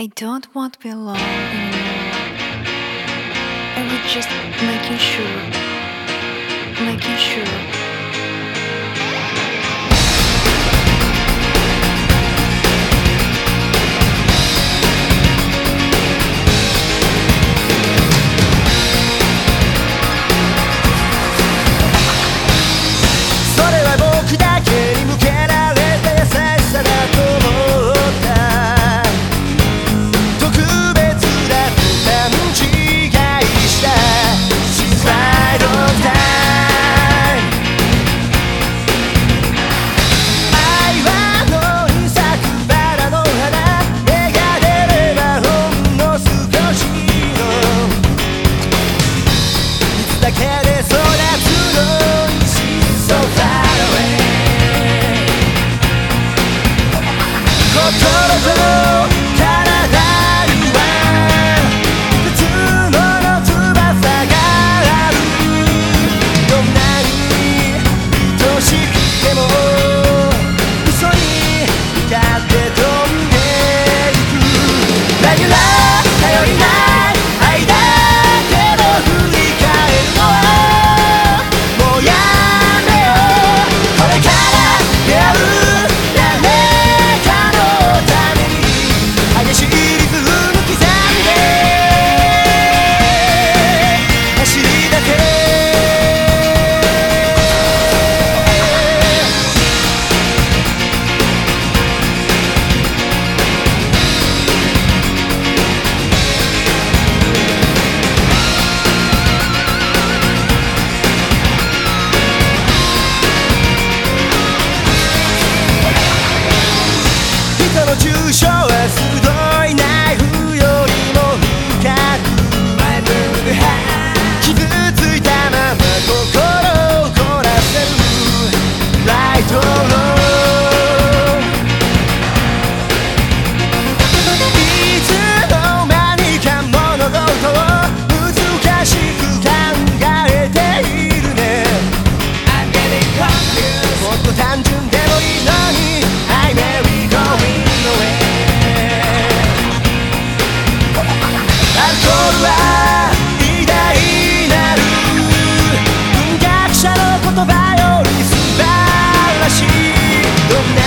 I don't want to be alone anymore. I was just making sure, making sure ら頼りない You'll